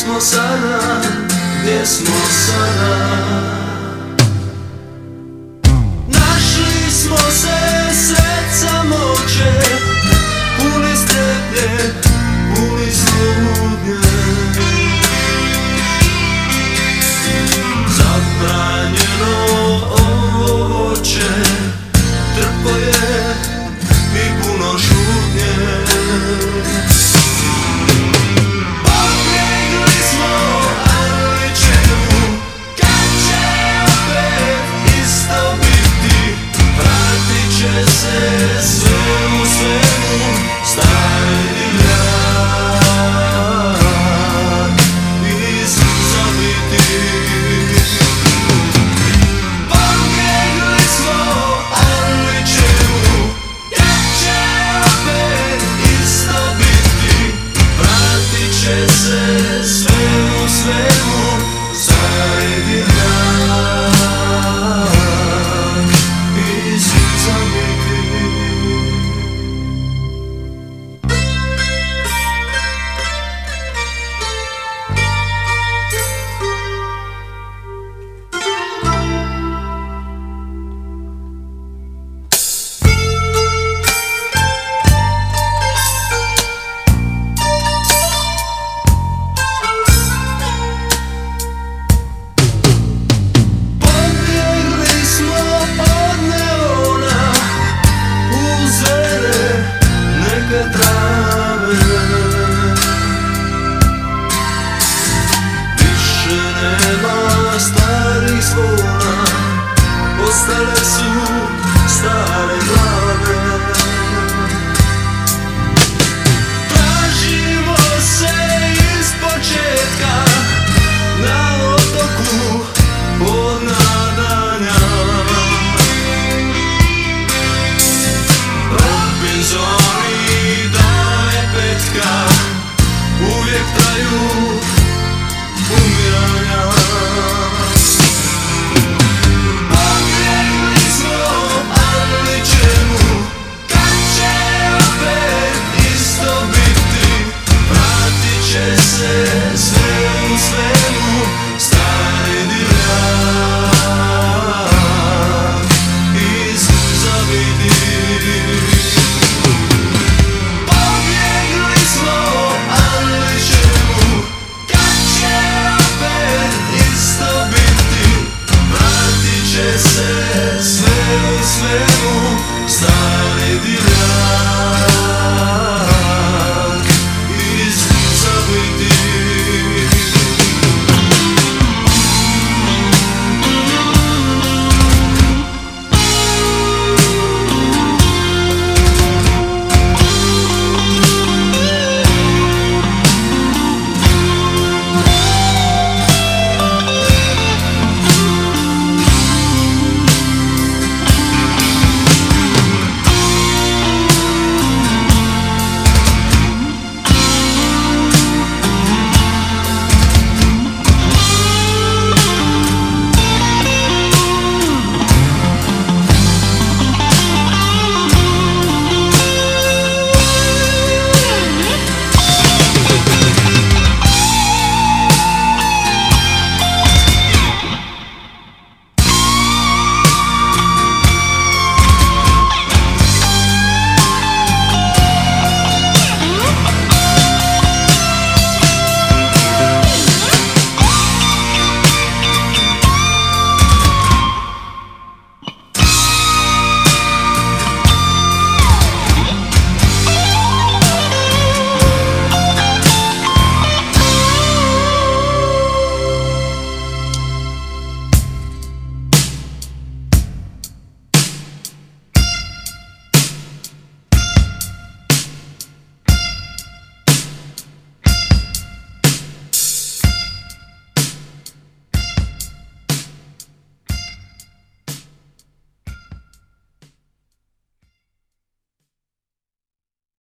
smo sada, gdje smo sada? Našli smo se sred samoće, puni strplje se sve u svemu stari divljan